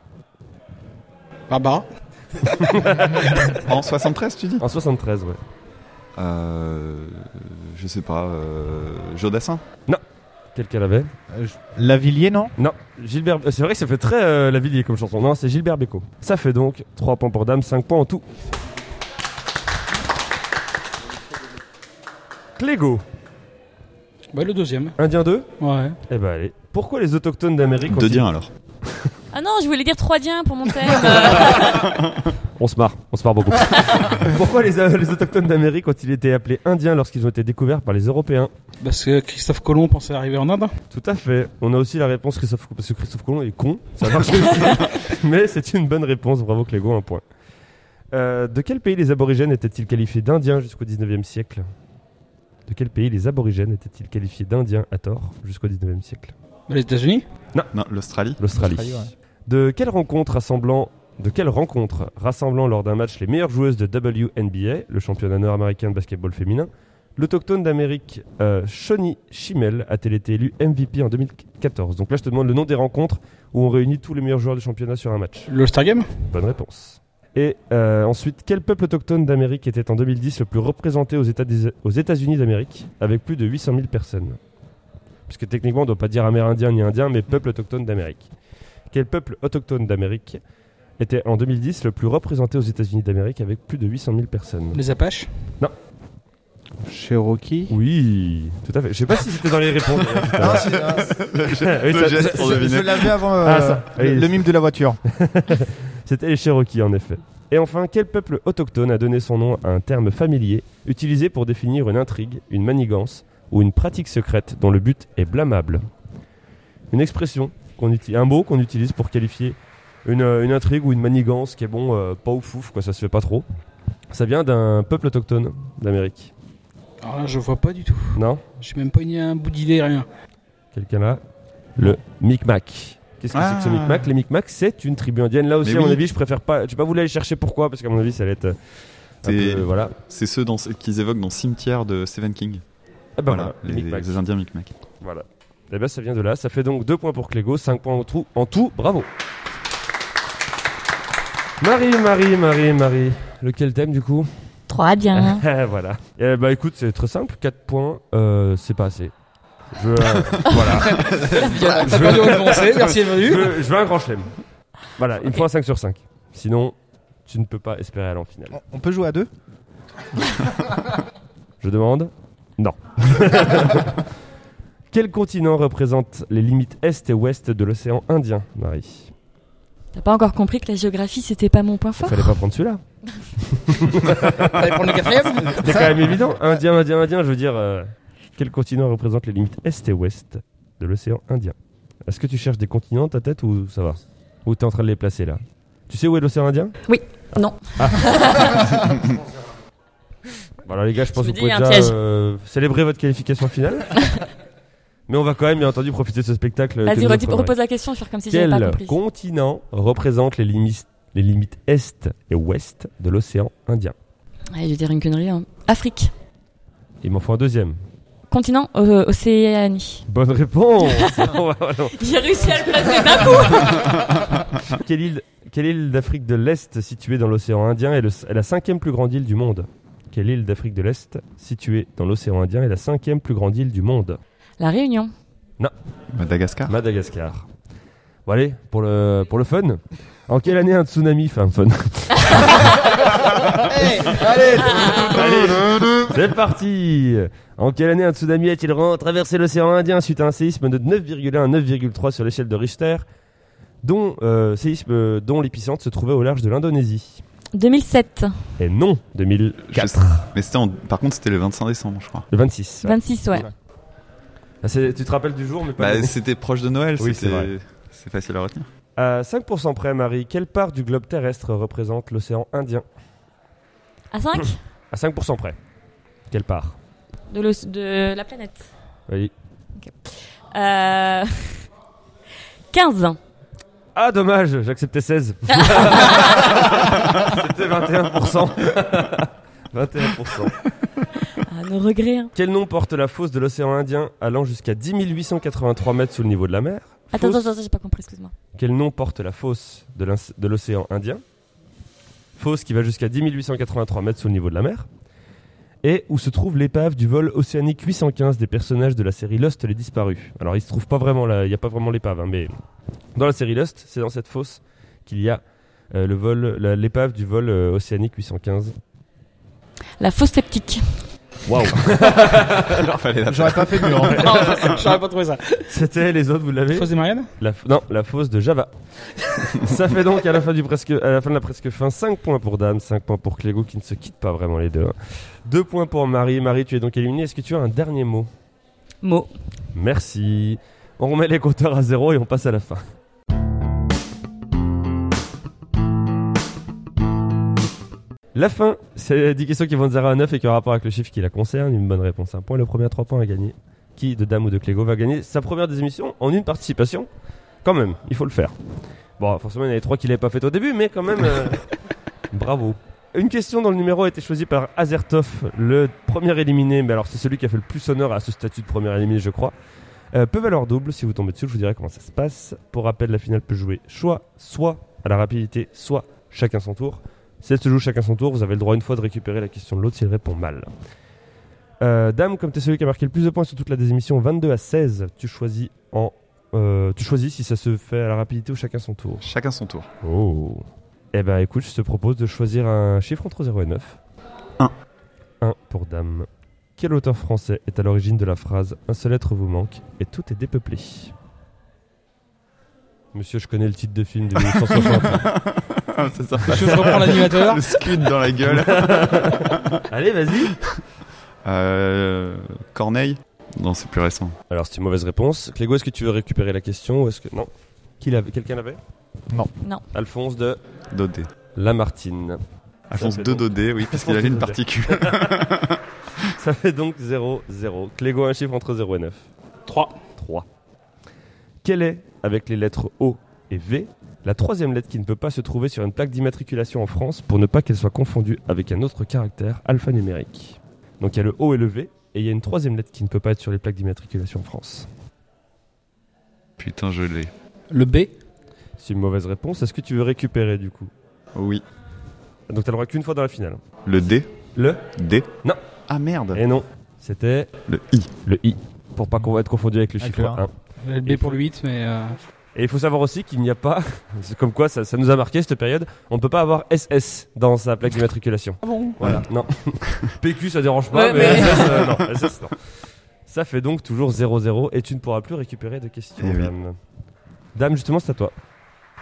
Barbara. En 73, tu dis? En 73, ouais. euh, Je sais pas. Euh, Jodassin Quel qu'elle avait Euh, Lavillier, non? Non, Gilbert. euh, C'est vrai que ça fait très euh, la Villiers comme chanson. Non, c'est Gilbert Bécaud. Ça fait donc 3 points pour Dame, 5 points en tout. Clégo, Bah, le deuxième. Indien 2 Ouais. Eh ben allez. Pourquoi les autochtones d'Amérique De ont-ils- dire alors. Ah non, je voulais dire Troidien pour mon thème. On se marre, on se marre beaucoup. Pourquoi les, euh, les autochtones d'Amérique ont-ils été appelés Indiens lorsqu'ils ont été découverts par les Européens Parce que Christophe Colomb pensait arriver en Inde. Tout à fait. On a aussi la réponse Christophe parce que Christophe Colomb est con, ça marche aussi. Mais c'est une bonne réponse, bravo Clégo, un point. Euh, de quel pays les aborigènes étaient-ils qualifiés d'indiens jusqu'au 19e siècle? De quel pays les aborigènes étaient-ils qualifiés d'indiens à tort jusqu'au 19e siècle? Les États-Unis? Non, l'Australie. L'Australie. Australie, ouais. De quelle rencontre rassemblant de quelle rencontre rassemblant lors d'un match les meilleures joueuses de WNBA, le championnat nord-américain de basketball féminin, l'autochtone d'Amérique euh, Shawnee Schimmel a-t-elle été élue MVP en 2014 Donc là, je te demande le nom des rencontres où on réunit tous les meilleurs joueurs du championnat sur un match. Le Star Game? Bonne réponse. Et euh, ensuite, quel peuple autochtone d'Amérique était en 2010 le plus représenté aux États- aux États-Unis d'Amérique, avec plus de 800 000 personnes? Puisque techniquement, on ne doit pas dire amérindien ni indien, mais peuple autochtone d'Amérique. Quel peuple autochtone d'Amérique était en 2010 le plus représenté aux États-Unis d'Amérique, avec plus de 800 000 personnes Les Apaches? Cherokee? Oui, tout à fait. Je sais pas si c'était dans les réponses. Ah, c'est- ah, Oui, ça- ça- pour je, deviner. je l'avais avant euh, Ah, ça, le, oui. le mime de la voiture. C'était les Cherokees, en effet. Et enfin, quel peuple autochtone a donné son nom à un terme familier utilisé pour définir une intrigue, une manigance, ou une pratique secrète dont le but est blâmable? Une expression, qu'on utilise, un mot qu'on utilise pour qualifier une, euh, une intrigue ou une manigance qui est bon, euh, pas ouf ouf, quoi, ça se fait pas trop. Ça vient d'un peuple autochtone d'Amérique. Alors là, je vois pas du tout. Non? J'ai même pas une- un bout d'idée, rien. Quelqu'un là? Le Micmac. Qu'est-ce que c'est que ce Ah. Micmac? Les Micmacs, c'est une tribu indienne. Là aussi, Mais à mon avis, je préfère pas. Je vais pas voulu aller chercher pourquoi, parce qu'à mon avis, ça allait être. euh, C'est- peu, voilà. C'est ceux dans- qu'ils évoquent dans Cimetière de Stephen King. Ah bah voilà, voilà, les les, Micmacs. les Indiens Micmac. Voilà. Et ben ça vient de là. Ça fait donc 2 points pour Clégo, 5 points en tout. En tout, bravo. Marie, Marie, Marie, Marie. Lequel thème du coup? Trois Indiens. Voilà. Eh bah écoute, c'est très simple. 4 points, euh, c'est pas assez. Je, euh, voilà. Merci Je bienvenue. je veux un grand chelem. Voilà, il me faut un 5 sur 5. Sinon, tu ne peux pas espérer aller en finale. On- On peut jouer à deux? Je demande Non. Quel continent représente les limites est et ouest de l'océan Indien, Marie T'as pas encore compris que la géographie c'était pas mon point Il fort fallait pas prendre celui-là. Allez, prendre le quatrième. C'était quand même évident. Indien, Indien, Indien, je veux dire. euh, quel continent représente les limites est et ouest de l'océan Indien? Est-ce que tu cherches des continents dans ta tête ou ça va? Ou t'es en train de les placer là? Tu sais où est l'océan Indien? Non. Voilà les gars, je pense Je que vous pouvez déjà euh, célébrer votre qualification finale. Mais on va quand même bien entendu profiter de ce spectacle. que Vas-y, repose la question, faire comme si j'avais pas Quel compris. continent représente les limites, les limites est et ouest de l'océan Indien? Allez, je vais dire une connerie. hein. Afrique. Il m'en faut un deuxième. Continent, euh, Océanie. Bonne réponse voilà. J'ai réussi à le placer d'un coup. Quelle île, quelle île d'Afrique de l'Est située dans l'océan Indien est, le- est la cinquième plus grande île du monde? Quelle île d'Afrique de l'Est située dans l'océan Indien est la cinquième plus grande île du monde? La Réunion. Madagascar. Madagascar. Bon allez, pour le, pour le fun. En quelle année un tsunami Enfin, fun. Allez, c'est parti En quelle année un tsunami a-t-il traversé l'océan Indien suite à un séisme de 9,1 à 9,3 sur l'échelle de Richter dont, euh, séisme euh, dont l'épicentre se trouvait au large de l'Indonésie? 2007. Et non, Je 2004. sais- Mais c'était en- par contre, c'était le 25 décembre, je crois. Le 26. 26, ouais. Ah, c'est- tu te rappelles du jour, mais pas Bah, l'année. c'était proche de Noël, Oui, c'était- c'est facile à retenir. À 5% près, Marie, quelle part du globe terrestre représente l'océan Indien? À 5 À 5% près. Quelle part? De, de la planète. Oui. Euh... 15. Ah, dommage, j'acceptais 16. C'était 21%. 21%. Ah, nos regrets. hein. Quel nom porte la fosse de l'océan Indien allant jusqu'à 10 883 mètres sous le niveau de la mer? Attends, Fosse- attends, attends, j'ai pas compris, excuse-moi. Quel nom porte la fosse de l'océan Indien? Fosse qui va jusqu'à 10 883 mètres sous le niveau de la mer. Et où se trouve l'épave du vol océanique 815 des personnages de la série Lost les disparus. Alors il se trouve pas vraiment là, il n'y a pas vraiment l'épave, hein, mais dans la série Lost, c'est dans cette fosse qu'il y a euh, le vol, l'épave du vol euh, océanique 815. La fausse sceptique. Waouh la J'aurais pas fait mieux. en fait. Non, j'aurais pas trouvé ça. C'était les autres, vous l'avez Fausse des Mariannes La f- non, la fosse de Java. Ça fait donc à la fin du presque, à la fin de la presque fin, 5 points pour Dame, 5 points pour Clégo qui ne se quittent pas vraiment les deux. 2 points pour Marie. Marie, tu es donc éliminée. Est-ce que tu as un dernier mot? Mot. Merci. On remet les compteurs à zéro et on passe à la fin. La fin, c'est 10 questions qui vont de 0 à 9 et qui ont rapport avec le chiffre qui la concerne. Une bonne réponse, un point. Le premier à 3 points à gagner. Qui, de Dame ou de Clégo, va gagner sa première des émissions en une participation? Quand même, il faut le faire. Bon, forcément, il y en avait 3 qui l'avaient pas fait au début, mais quand même, euh, bravo. Une question dont le numéro a été choisi par Azertov, le premier éliminé, mais alors c'est celui qui a fait le plus honneur à ce statut de premier éliminé, je crois. Euh, peut valoir double, si vous tombez dessus, je vous dirai comment ça se passe. Pour rappel, la finale peut jouer choix, soit à la rapidité, soit chacun son tour. Si elle se joue chacun son tour, vous avez le droit une fois de récupérer la question de l'autre s'il répond mal. Euh, Dame, comme tu es celui qui a marqué le plus de points sur toute la des émissions, 22 à 16, tu choisis en. euh, tu choisis si ça se fait à la rapidité ou chacun son tour. Chacun son tour. Oh. Eh ben écoute, je te propose de choisir un chiffre entre 0 et 9. Un. 1 pour Dame. Quel auteur français est à l'origine de la phrase Un seul être vous manque et tout est dépeuplé Monsieur, je connais le titre de film de 1960. Ah, c'est ça. Je reprends l'animateur. Le scud dans la gueule. Allez, vas-y. Euh, Corneille. Non, c'est plus récent. Alors, c'est une mauvaise réponse. Clégo, est-ce que tu veux récupérer la question ou est-ce que. Non. Qui l'avait Quelqu'un l'avait Non. Non. Alphonse de Dodé. Lamartine. Alphonse fait 2 donc- Dodé, oui, parce qu'il avait une particule. Ça fait donc 0, 0. Clégo, un chiffre entre 0 et 9. 3. 3. Quelle est, avec les lettres O et V, la troisième lettre qui ne peut pas se trouver sur une plaque d'immatriculation en France pour ne pas qu'elle soit confondue avec un autre caractère alphanumérique Donc il y a le O et le V, et il y a une troisième lettre qui ne peut pas être sur les plaques d'immatriculation en France. Putain, je l'ai. Le B? C'est une mauvaise réponse. Est-ce que tu veux récupérer du coup? Oui. Donc t'as le droit qu'une fois dans la finale. Le D? Le D. Non. Ah merde. Et non, c'était Le I. le I. Pour pas qu'on va être confondu avec le Avec chiffre le 1. Le B pour le 8, mais. euh, Et il faut savoir aussi qu'il n'y a pas, c'est comme quoi ça, ça nous a marqué cette période, on ne peut pas avoir SS dans sa plaque d'immatriculation. Ah bon Voilà, non. PQ ça dérange pas, Ouais, mais, mais- SS, euh, non, SS, non. Ça fait donc toujours 0-0 et tu ne pourras plus récupérer de questions, Eh oui. Dame. Dame, justement, c'est à toi.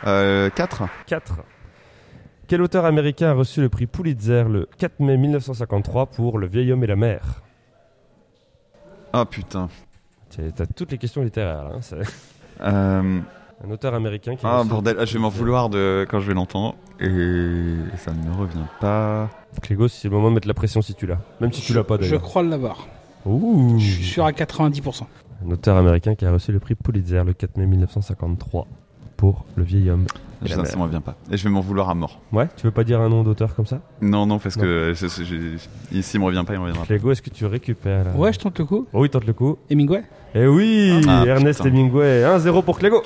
Euh, 4. 4. Quel auteur américain a reçu le prix Pulitzer le 4 mai 1953 pour Le vieil homme et la mer Ah putain. T'as toutes les questions littéraires, là, hein, c'est Euh, un auteur américain qui a Ah reçu- bordel, ah, je vais m'en vouloir de quand je vais l'entendre. Et ça ne me revient pas. Clégo, c'est le moment de mettre la pression si tu l'as. Même si tu je, l'as pas je d'ailleurs. crois l'avoir. Ouh. Je suis sûr à 90%. Un auteur américain qui a reçu le prix Pulitzer le 4 mai 1953 pour Le vieil homme. et la Putain, ça me revient pas. Et je vais m'en vouloir à mort. Ouais, tu veux pas dire un nom d'auteur comme ça? Non, non, parce que c'est- c'est- j'ai- ici, il me revient pas, il me reviendra pas. Clégo, est-ce que tu récupères là? Ouais, je tente le coup. Oh oui, tente le coup. Hemingway Eh oui, Ah, Ernest putain. Hemingway, 1-0 pour Clégo.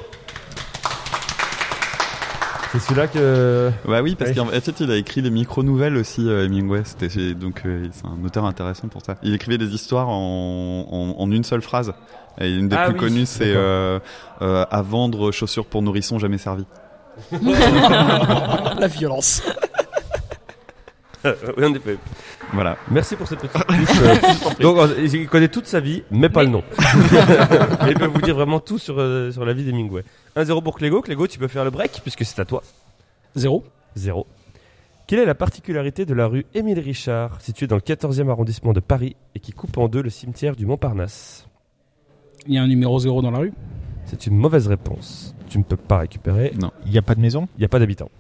C'est celui-là que. Bah oui, parce qu'en en fait, il a écrit les micro-nouvelles aussi, euh, Hemingway. C'était donc euh, c'est un auteur intéressant pour ça. Il écrivait des histoires en, en, en une seule phrase. Et une des Ah plus oui, connues, c'est euh, euh, à vendre chaussures pour nourrissons jamais servi. La violence. oui, en effet. Voilà. Merci pour cette petite touche. euh, Donc, euh, il connaît toute sa vie, mais pas le nom. Mais il peut vous dire vraiment tout sur, euh, sur la vie d'Hemingway. 1-0 pour Clégo. Clégo, tu peux faire le break puisque c'est à toi. 0. 0. Quelle est la particularité de la rue Émile Richard, située dans le 14e arrondissement de Paris et qui coupe en deux le cimetière du Montparnasse? Il y a un numéro 0 dans la rue? C'est une mauvaise réponse. Tu ne peux pas récupérer. Il n'y a pas de maison? Il n'y a pas d'habitants.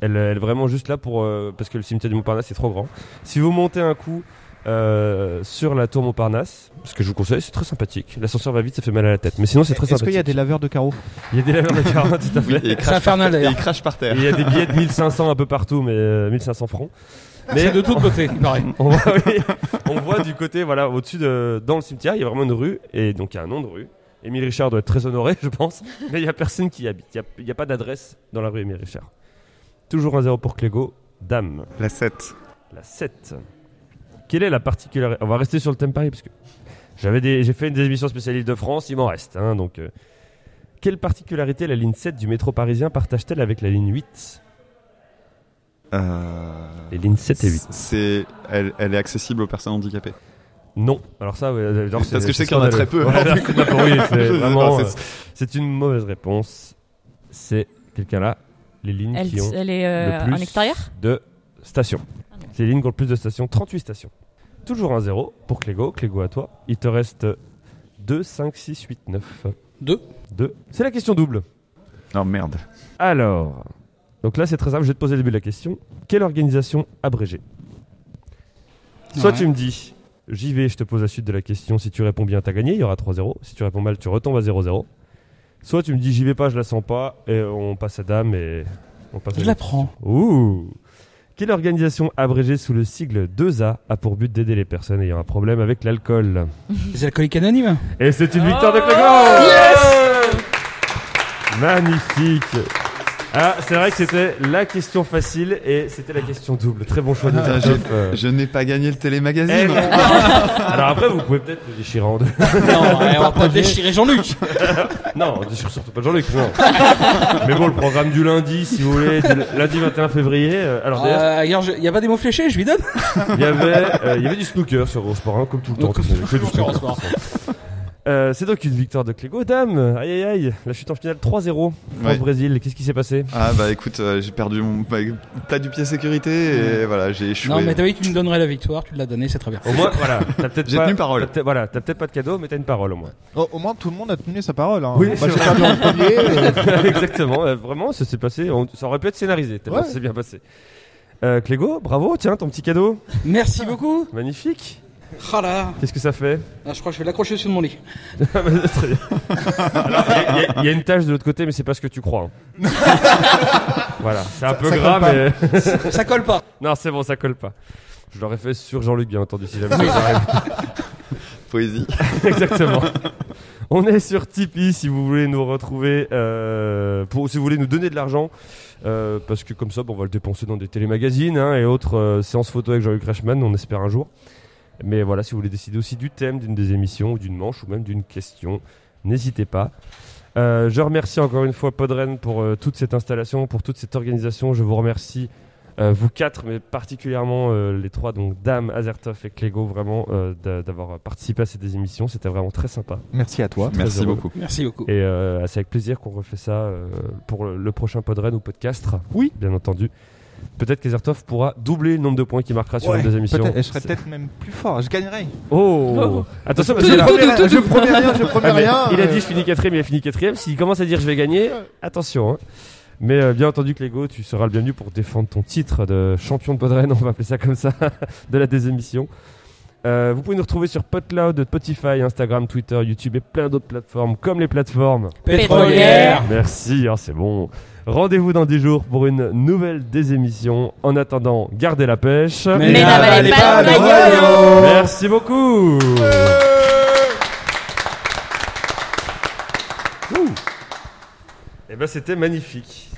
Elle, elle est vraiment juste là pour euh, parce que le cimetière du Montparnasse est trop grand. Si vous montez un coup euh, sur la tour Montparnasse, ce que je vous conseille, c'est très sympathique. L'ascenseur va vite, ça fait mal à la tête. Mais sinon, c'est très Est-ce sympathique. qu'il y a des laveurs de carreaux Il y a des laveurs de carreaux, tout à fait. Oui, C'est infernal et d'ailleurs. il crache par Et terre. il y a des billets de 1500 un peu partout, mais euh, 1500 francs. C'est de tous côtés, il paraît. on voit, oui, on voit du côté, voilà, au-dessus de, dans le cimetière, il y a vraiment une rue, et donc il y a un nom de rue. Émile Richard doit être très honoré, je pense, mais il n'y a personne qui y habite. Il n'y y a pas d'adresse dans la rue Émile Richard. Toujours un 0 pour Clégo. Dame, La 7. la 7. Quelle est la particularité? On va rester sur le thème Paris, parce que j'avais des, j'ai fait une des émissions spécialistes de France, il m'en reste. hein, donc, euh, quelle particularité la ligne 7 du métro parisien partage-t-elle avec la ligne 8 Euh... Les lignes 7 et 8. C'est, elle, elle est accessible aux personnes handicapées. Non. Alors ça, ouais, genre, Parce que je sais qu'il y en a très peu. Voilà, c'est- oui, c'est Non, vraiment, c'est- euh, c'est une mauvaise réponse. C'est quelqu'un là, les lignes Elle, qui ont elle est euh, le plus en extérieur de stations. Ah. C'est les lignes qui ont le plus de stations, 38 stations. Toujours un 0 pour Clégo. Clégo à toi. Il te reste 2, 5, 6, 8, 9. 2. 2. C'est la question double. Non, merde. Alors, donc là c'est très simple, je vais te poser le début de la question. Quelle organisation abrégée? Soit Ouais. tu me dis, j'y vais, je te pose la suite de la question. Si tu réponds bien, t'as gagné, il y aura 3-0. Si tu réponds mal, tu retombes à 0-0. Soit tu me dis, j'y vais pas, je la sens pas, et on passe à dame et on passe à Je la prends. Ouh. Quelle organisation abrégée sous le sigle 2A a pour but d'aider les personnes ayant un problème avec l'alcool? Les alcooliques anonymes. Et c'est une victoire de Oh Clégo Magnifique Ah, c'est vrai que c'était la question facile et c'était la question double. Très bon choix de euh. Je n'ai pas gagné le Eh télémagazine. non. Alors après, vous pouvez peut-être le déchirer en deux. non, on va pas déchirer Jean-Luc. Non, on déchire surtout pas Jean-Luc, non. Mais bon, le programme du lundi, si vous voulez, du lundi 21 février. euh, alors d'ailleurs, Euh, il y a pas des mots fléchés, je lui donne. il y avait, euh, il y avait du snooker sur Eurosport 1, comme tout le temps. Du snooker. Euh, c'est donc une victoire de Clégo. Dame, aïe aïe aïe, la chute en finale 3-0 Ouais. France-Brésil. Qu'est-ce qui s'est passé? Ah bah écoute, euh, j'ai perdu mon bah, plat du pied sécurité et voilà, j'ai échoué. Non, mais t'avais dit que tu me donnerais la victoire, tu l'as donné, c'est très bien. Au moins, voilà, t'as peut-être J'ai pas- tenu parole. t'as Voilà, t'as peut-être pas de cadeau, mais t'as une parole au moins. Oh, au moins, tout le monde a tenu sa parole. Hein. Oui, c'est j'ai vrai. perdu en premier. et- Exactement, euh, vraiment, ça s'est passé. on- ça aurait pu être scénarisé, Ouais. ça s'est bien passé. Euh, Clégo, bravo, tiens, ton petit cadeau. Merci beaucoup. Magnifique. Ah là, Qu'est-ce que ça fait Ah, je crois que je vais l'accrocher sur mon lit. Très bien. Alors, il y y, y a une tâche de l'autre côté, mais c'est pas ce que tu crois. hein. voilà, c'est un peu ça gras, colle mais. Ça colle pas. non, c'est bon, ça colle pas. Je l'aurais fait sur Jean-Luc, bien entendu, si jamais ça arrive. Poésie. Exactement. On est sur Tipeee si vous voulez nous retrouver, euh, pour, si vous voulez nous donner de l'argent, euh, parce que comme ça, bon, on va le dépenser dans des télémagazines hein, et autres euh, séances photo avec Jean-Luc Reichmann, on espère un jour. Mais voilà, si vous voulez décider aussi du thème d'une des émissions, ou d'une manche, ou même d'une question, n'hésitez pas. Euh, je remercie encore une fois Podren pour euh, toute cette installation, pour toute cette organisation. Je vous remercie euh, vous quatre, mais particulièrement euh, les trois, donc Dame, Azertov et Clégo, vraiment euh, d'a- d'avoir participé à ces émissions. C'était vraiment très sympa. Merci à toi. Merci heureux. beaucoup. Merci beaucoup. Et euh, c'est avec plaisir qu'on refait ça euh, pour le, le prochain Podren ou Podcast. Oui. Bien entendu. Peut-être qu'Azertov pourra doubler le nombre de points qu'il marquera sur Ouais, une émissions. peut-être- je serais peut-être même plus fort. Je gagnerais. Oh, Oh. Attention, parce tout- Je promets- je promets rien, je promets Ah, rien. il a dit je finis quatrième, il a fini quatrième. S'il commence à dire je vais gagner, attention. hein. Mais euh, bien entendu, Clégo, tu seras le bienvenu pour défendre ton titre de champion de Podren, on va appeler ça comme ça, de la désémission. Euh, vous pouvez nous retrouver sur PodCloud, Spotify, Instagram, Twitter, YouTube et plein d'autres plateformes comme les plateformes. Pétrolière. Merci, hein, c'est bon. Rendez-vous dans 10 jours pour une nouvelle désémission. En attendant, gardez la pêche. Mais Mais n'avalez pas le maillot. Merci beaucoup. Et ben c'était magnifique.